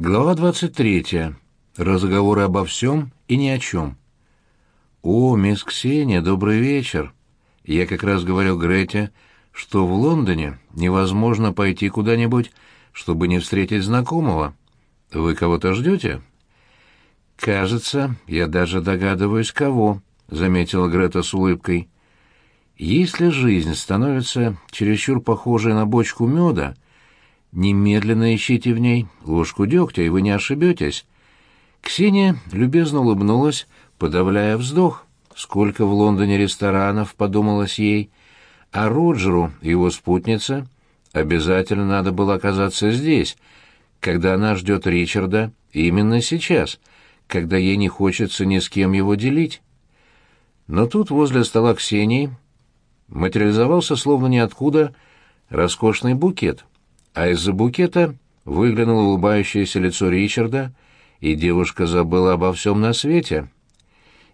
Глава 23. Разговоры обо всем и ни о чем. «О, мисс Ксения, добрый вечер!» Я как раз говорил Грете, что в Лондоне невозможно пойти куда-нибудь, чтобы не встретить знакомого. Вы кого-то ждете? «Кажется, я даже догадываюсь, кого», — заметила Грета с улыбкой. «Если жизнь становится чересчур похожей на бочку меда, — Немедленно ищите в ней ложку дегтя, и вы не ошибетесь. Ксения любезно улыбнулась, подавляя вздох. Сколько в Лондоне ресторанов, подумалось ей. А Роджеру и его спутнице обязательно надо было оказаться здесь, когда она ждет Ричарда именно сейчас, когда ей не хочется ни с кем его делить. Но тут возле стола Ксении материализовался словно ниоткуда роскошный букет — а из-за букета выглянуло улыбающееся лицо Ричарда, и девушка забыла обо всем на свете.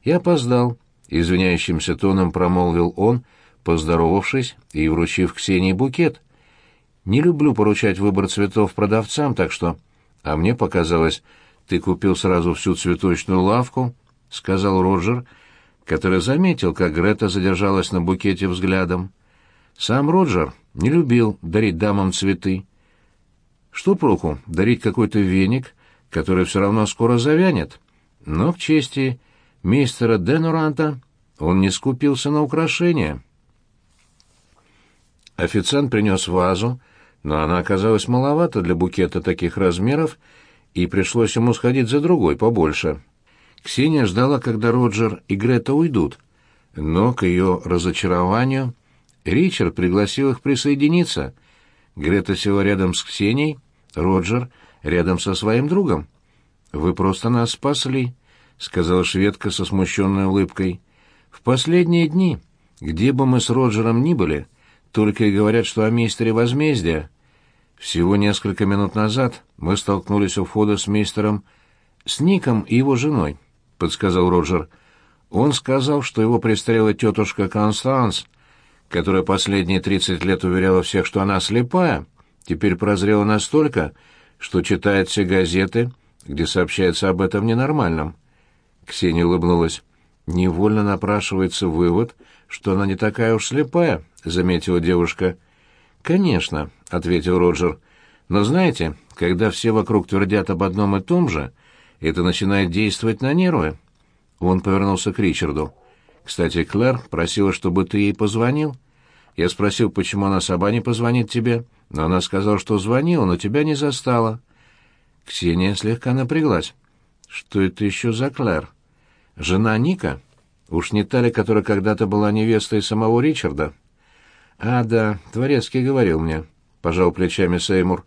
Я опоздал, извиняющимся тоном промолвил он, поздоровавшись и вручив Ксении букет. Не люблю поручать выбор цветов продавцам, так что... А мне показалось, ты купил сразу всю цветочную лавку, — сказал Роджер, который заметил, как Грета задержалась на букете взглядом. Сам Роджер не любил дарить дамам цветы. Что проку дарить какой-то веник, который все равно скоро завянет? Но к чести мистера Денуранта он не скупился на украшения. Официант принес вазу, но она оказалась маловата для букета таких размеров, и пришлось ему сходить за другой, побольше. Ксения ждала, когда Роджер и Грета уйдут, но, к ее разочарованию, Ричард пригласил их присоединиться. Грета села рядом с Ксенией, Роджер рядом со своим другом. «Вы просто нас спасли», — сказала шведка со смущенной улыбкой. «В последние дни, где бы мы с Роджером ни были, только и говорят, что о мистере возмездия. Всего несколько минут назад мы столкнулись у входа с мистером... с Ником и его женой», — подсказал Роджер. «Он сказал, что его пристрелила тетушка Констанс, которая последние тридцать лет уверяла всех, что она слепая, теперь прозрела настолько, что читает все газеты, где сообщается об этом ненормальном. Ксения улыбнулась. «Невольно напрашивается вывод, что она не такая уж слепая», — заметила девушка. «Конечно», — ответил Роджер. «Но знаете, когда все вокруг твердят об одном и том же, это начинает действовать на нервы». Он повернулся к Ричарду. «Кстати, Клэр просила, чтобы ты ей позвонил. Я спросил, почему она сама не позвонит тебе, но она сказала, что звонила, но тебя не застала». Ксения слегка напряглась. «Что это еще за Клэр? Жена Ника? Уж не та ли, которая когда-то была невестой самого Ричарда?» «А, да, Творецкий говорил мне», — пожал плечами Сеймур.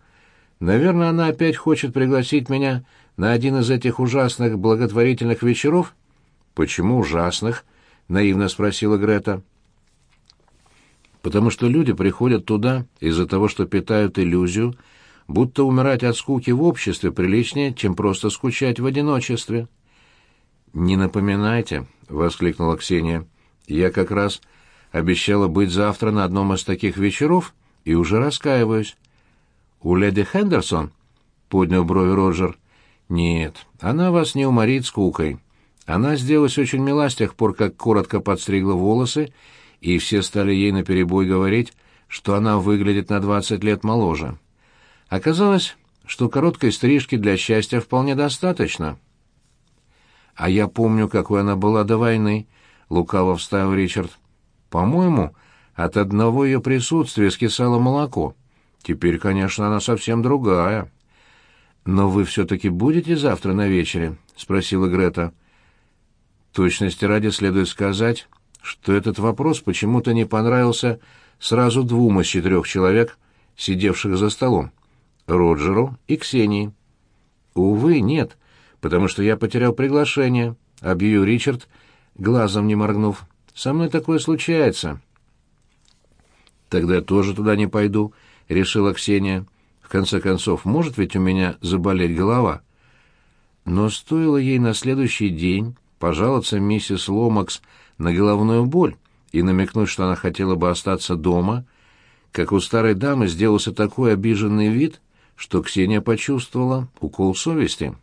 «Наверное, она опять хочет пригласить меня на один из этих ужасных благотворительных вечеров?» «Почему ужасных?» — наивно спросила Грета потому что люди приходят туда из-за того, что питают иллюзию, будто умирать от скуки в обществе приличнее, чем просто скучать в одиночестве. «Не напоминайте», — воскликнула Ксения. «Я как раз обещала быть завтра на одном из таких вечеров и уже раскаиваюсь». «У леди Хендерсон?» — поднял брови Роджер. «Нет, она вас не уморит скукой. Она сделалась очень мила с тех пор, как коротко подстригла волосы и все стали ей наперебой говорить, что она выглядит на двадцать лет моложе. Оказалось, что короткой стрижки для счастья вполне достаточно. «А я помню, какой она была до войны», — лукаво вставил Ричард. «По-моему, от одного ее присутствия скисало молоко. Теперь, конечно, она совсем другая». «Но вы все-таки будете завтра на вечере?» — спросила Грета. Точности ради следует сказать, что этот вопрос почему-то не понравился сразу двум из четырех человек, сидевших за столом — Роджеру и Ксении. «Увы, нет, потому что я потерял приглашение», — объявил Ричард, глазом не моргнув. «Со мной такое случается». «Тогда я тоже туда не пойду», — решила Ксения. «В конце концов, может ведь у меня заболеть голова?» Но стоило ей на следующий день пожаловаться миссис Ломакс на головную боль и намекнуть, что она хотела бы остаться дома, как у старой дамы сделался такой обиженный вид, что Ксения почувствовала укол совести.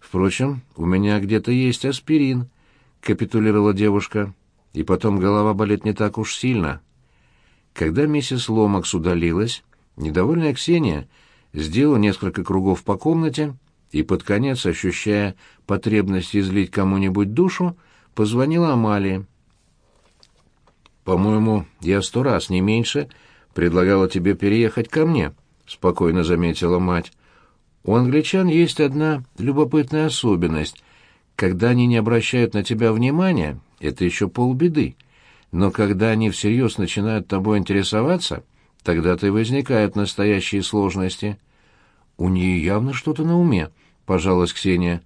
«Впрочем, у меня где-то есть аспирин», — капитулировала девушка. «И потом голова болит не так уж сильно». Когда миссис Ломакс удалилась, недовольная Ксения сделала несколько кругов по комнате и под конец, ощущая потребность излить кому-нибудь душу, позвонила Амалии. «По-моему, я сто раз, не меньше, предлагала тебе переехать ко мне», — спокойно заметила мать. «У англичан есть одна любопытная особенность. Когда они не обращают на тебя внимания, это еще полбеды. Но когда они всерьез начинают тобой интересоваться, тогда-то возникают настоящие сложности». «У нее явно что-то на уме», — пожалась Ксения.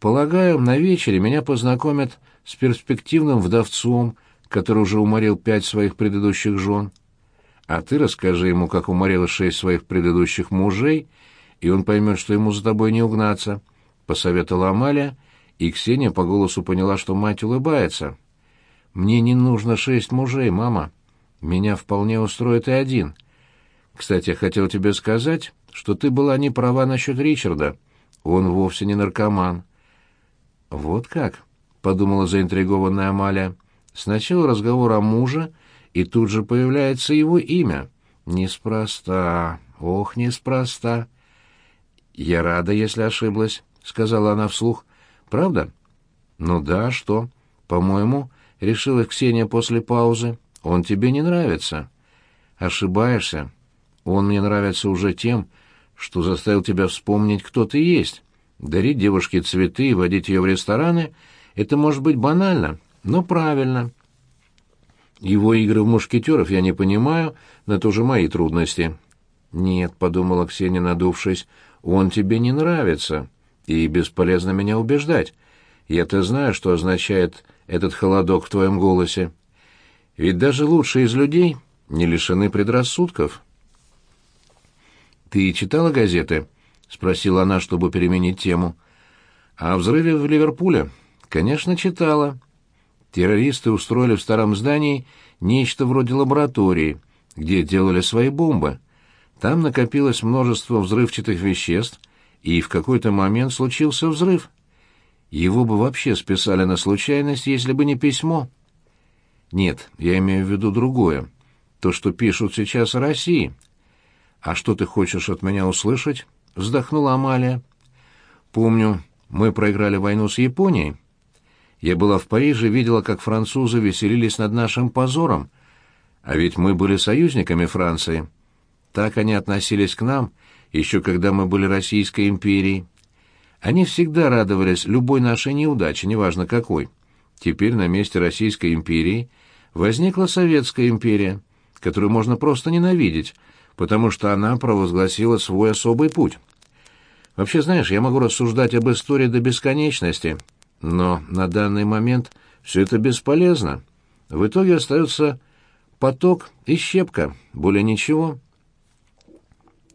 «Полагаю, на вечере меня познакомят с перспективным вдовцом, который уже уморил пять своих предыдущих жен. А ты расскажи ему, как уморила шесть своих предыдущих мужей, и он поймет, что ему за тобой не угнаться», — посоветовала Амалия, и Ксения по голосу поняла, что мать улыбается. «Мне не нужно шесть мужей, мама. Меня вполне устроит и один. Кстати, я хотел тебе сказать, что ты была не права насчет Ричарда. Он вовсе не наркоман». «Вот как?» — подумала заинтригованная Амалия. Сначала разговор о муже, и тут же появляется его имя. Неспроста, ох, неспроста. «Я рада, если ошиблась», — сказала она вслух. «Правда?» «Ну да, что?» «По-моему, — решила Ксения после паузы, — он тебе не нравится». «Ошибаешься. Он мне нравится уже тем, что заставил тебя вспомнить, кто ты есть. Дарить девушке цветы и водить ее в рестораны — это может быть банально, но правильно. Его игры в мушкетеров я не понимаю, но это уже мои трудности. Нет, — подумала Ксения, надувшись, — он тебе не нравится, и бесполезно меня убеждать. Я-то знаю, что означает этот холодок в твоем голосе. Ведь даже лучшие из людей не лишены предрассудков. «Ты читала газеты?» — спросила она, чтобы переменить тему. «О взрыве в Ливерпуле?» «Конечно, читала. Террористы устроили в старом здании нечто вроде лаборатории, где делали свои бомбы. Там накопилось множество взрывчатых веществ, и в какой-то момент случился взрыв. Его бы вообще списали на случайность, если бы не письмо. Нет, я имею в виду другое. То, что пишут сейчас о России. А что ты хочешь от меня услышать? Вздохнула Амалия. Помню, мы проиграли войну с Японией. Я была в Париже, видела, как французы веселились над нашим позором. А ведь мы были союзниками Франции. Так они относились к нам, еще когда мы были Российской империей. Они всегда радовались любой нашей неудаче, неважно какой. Теперь на месте Российской империи возникла Советская империя, которую можно просто ненавидеть, потому что она провозгласила свой особый путь. Вообще, знаешь, я могу рассуждать об истории до бесконечности, но на данный момент все это бесполезно. В итоге остается поток и щепка, более ничего.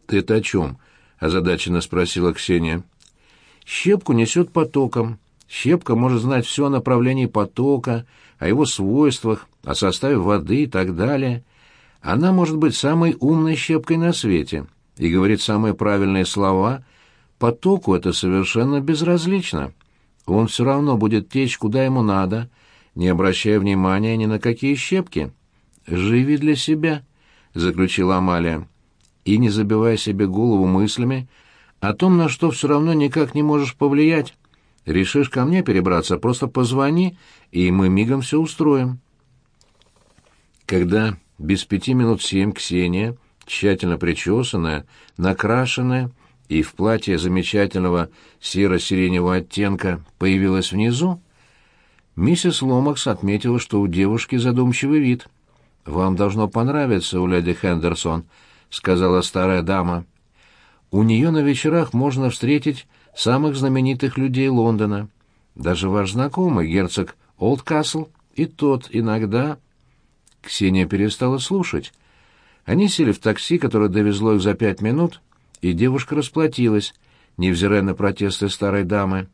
«Ты это о чем?» — озадаченно спросила Ксения. «Щепку несет потоком. Щепка может знать все о направлении потока, о его свойствах, о составе воды и так далее. Она может быть самой умной щепкой на свете и говорит самые правильные слова. Потоку это совершенно безразлично». Он все равно будет течь куда ему надо, не обращая внимания ни на какие щепки. «Живи для себя», — заключила Амалия, — «и не забивай себе голову мыслями о том, на что все равно никак не можешь повлиять. Решишь ко мне перебраться, просто позвони, и мы мигом все устроим». Когда без пяти минут семь Ксения, тщательно причесанная, накрашенная, и в платье замечательного серо-сиреневого оттенка появилась внизу, миссис Ломакс отметила, что у девушки задумчивый вид. «Вам должно понравиться у леди Хендерсон», — сказала старая дама. «У нее на вечерах можно встретить самых знаменитых людей Лондона. Даже ваш знакомый, герцог Олдкасл, и тот иногда...» Ксения перестала слушать. Они сели в такси, которое довезло их за пять минут, и девушка расплатилась, невзирая на протесты старой дамы.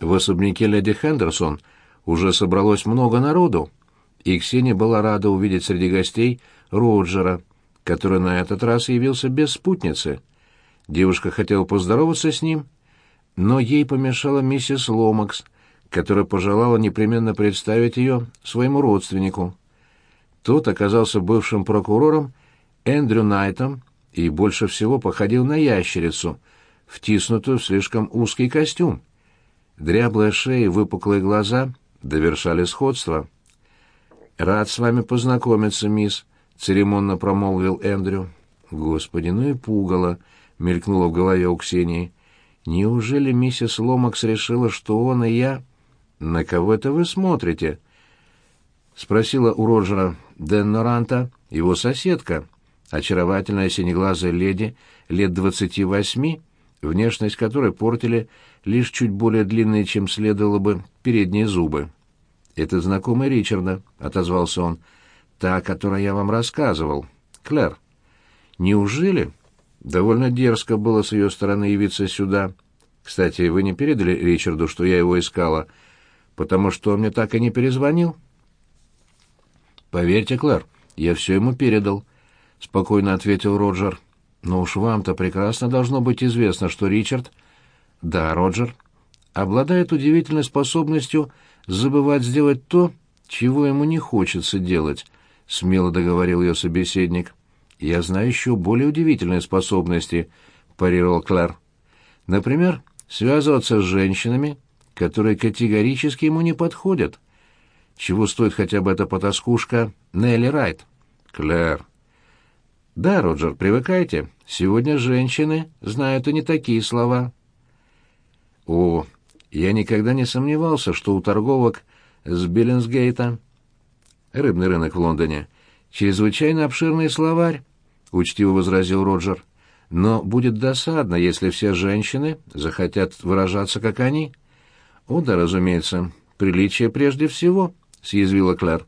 В особняке леди Хендерсон уже собралось много народу, и Ксения была рада увидеть среди гостей Роджера, который на этот раз явился без спутницы. Девушка хотела поздороваться с ним, но ей помешала миссис Ломакс, которая пожелала непременно представить ее своему родственнику. Тот оказался бывшим прокурором Эндрю Найтом и больше всего походил на ящерицу, втиснутую в слишком узкий костюм. Дряблая шея и выпуклые глаза довершали сходство. «Рад с вами познакомиться, мисс», — церемонно промолвил Эндрю. «Господи, ну и пугало», — мелькнуло в голове у Ксении. «Неужели миссис Ломакс решила, что он и я...» «На кого это вы смотрите?» — спросила у Роджера Денноранта его соседка, очаровательная синеглазая леди лет двадцати восьми, внешность которой портили лишь чуть более длинные, чем следовало бы, передние зубы. «Это знакомый Ричарда», — отозвался он. «Та, о которой я вам рассказывал. Клэр». «Неужели?» «Довольно дерзко было с ее стороны явиться сюда. Кстати, вы не передали Ричарду, что я его искала?» Потому что он мне так и не перезвонил. Поверьте, Клэр, я все ему передал, спокойно ответил Роджер. Но уж вам-то прекрасно должно быть известно, что Ричард... Да, Роджер. Обладает удивительной способностью забывать сделать то, чего ему не хочется делать, смело договорил ее собеседник. Я знаю еще более удивительные способности, парировал Клэр. Например, связываться с женщинами, которые категорически ему не подходят. Чего стоит хотя бы эта потаскушка Нелли Райт? Клэр. Да, Роджер, привыкайте. Сегодня женщины знают и не такие слова. О, я никогда не сомневался, что у торговок с Биллинсгейта, рыбный рынок в Лондоне, чрезвычайно обширный словарь, учтиво возразил Роджер. Но будет досадно, если все женщины захотят выражаться как они. «О, да, разумеется. Приличие прежде всего», — съязвила Клэр.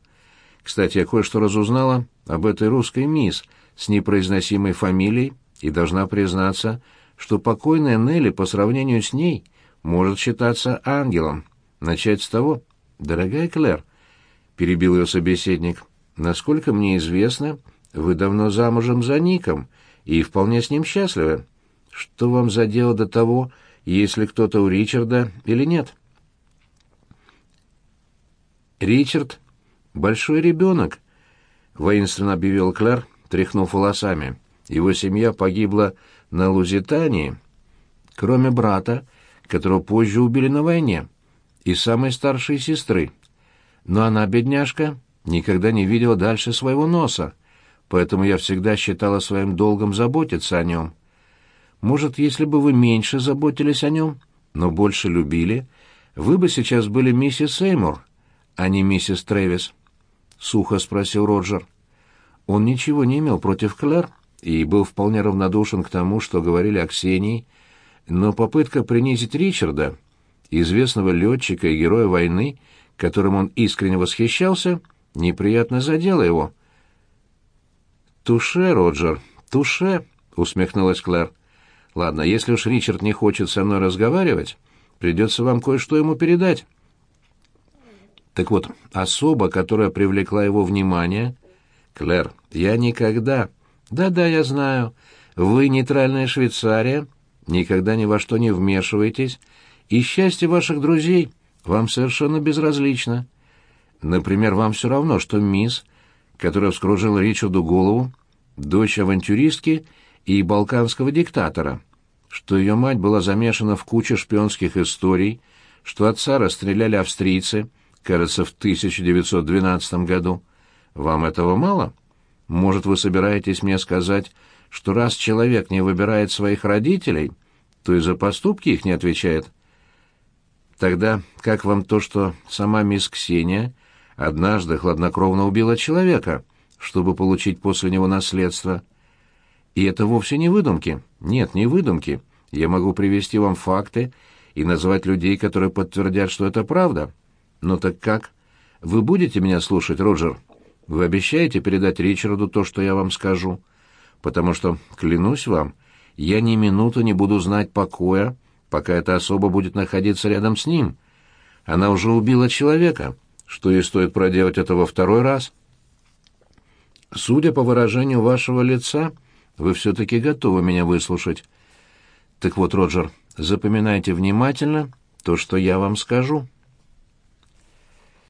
«Кстати, я кое-что разузнала об этой русской мисс с непроизносимой фамилией и должна признаться, что покойная Нелли по сравнению с ней может считаться ангелом. Начать с того, дорогая Клэр, — перебил ее собеседник, — насколько мне известно, вы давно замужем за Ником и вполне с ним счастливы. Что вам за дело до того, если кто-то у Ричарда или нет?» Ричард — большой ребенок, — воинственно объявил Клэр, тряхнув волосами. Его семья погибла на Лузитании, кроме брата, которого позже убили на войне, и самой старшей сестры. Но она, бедняжка, никогда не видела дальше своего носа, поэтому я всегда считала своим долгом заботиться о нем. Может, если бы вы меньше заботились о нем, но больше любили, вы бы сейчас были миссис Сеймур, а не миссис Трэвис?» — сухо спросил Роджер. Он ничего не имел против Клэр и был вполне равнодушен к тому, что говорили о Ксении, но попытка принизить Ричарда, известного летчика и героя войны, которым он искренне восхищался, неприятно задела его. «Туше, Роджер, туше!» — усмехнулась Клэр. «Ладно, если уж Ричард не хочет со мной разговаривать, придется вам кое-что ему передать». Так вот, особа, которая привлекла его внимание... Клэр, я никогда... Да-да, я знаю. Вы нейтральная Швейцария, никогда ни во что не вмешиваетесь, и счастье ваших друзей вам совершенно безразлично. Например, вам все равно, что мисс, которая вскружила Ричарду голову, дочь авантюристки и балканского диктатора, что ее мать была замешана в куче шпионских историй, что отца расстреляли австрийцы — кажется, в 1912 году. Вам этого мало? Может, вы собираетесь мне сказать, что раз человек не выбирает своих родителей, то и за поступки их не отвечает? Тогда как вам то, что сама мисс Ксения однажды хладнокровно убила человека, чтобы получить после него наследство? И это вовсе не выдумки. Нет, не выдумки. Я могу привести вам факты и назвать людей, которые подтвердят, что это правда. «Ну так как? Вы будете меня слушать, Роджер? Вы обещаете передать Ричарду то, что я вам скажу? Потому что, клянусь вам, я ни минуту не буду знать покоя, пока эта особа будет находиться рядом с ним. Она уже убила человека. Что ей стоит проделать это во второй раз?» Судя по выражению вашего лица, вы все-таки готовы меня выслушать. Так вот, Роджер, запоминайте внимательно то, что я вам скажу».